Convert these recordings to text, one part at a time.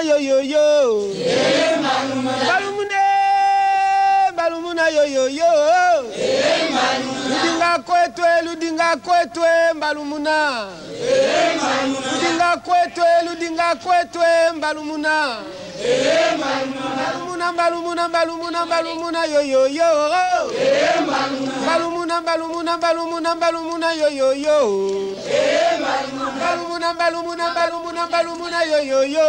balumuna yoyoyo. Yeye malumuna. Balumune balumuna yoyoyo. Yeye malumuna. Ludinga kwetwe ludinga kwetwe balumuna. Yeye malumuna. Ludinga kwetwe ludinga kwetwe balumuna. Yeye malumuna. Balumuna balumuna balumuna balumuna yoyoyo. Yeye malumuna. Balumuna balumuna balumuna balumuna yoyoyo. Yeye mbalumuna mbalumuna mbalumuna yoyoyo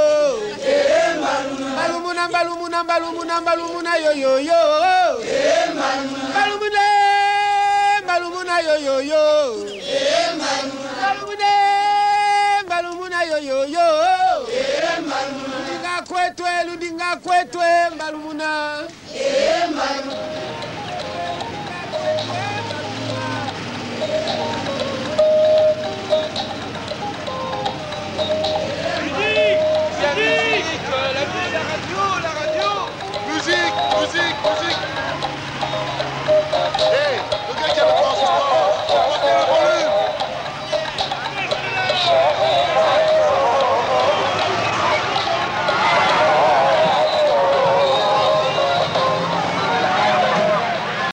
mbalumuna mbalumuna mbalumuna mbalumuna yoyoyo mbalumune mbalumuna yoyoyo mbalumune mbalumuna yoyoyo ndinga kwetwe eh, lundinga kwetwe eh, mbalumuna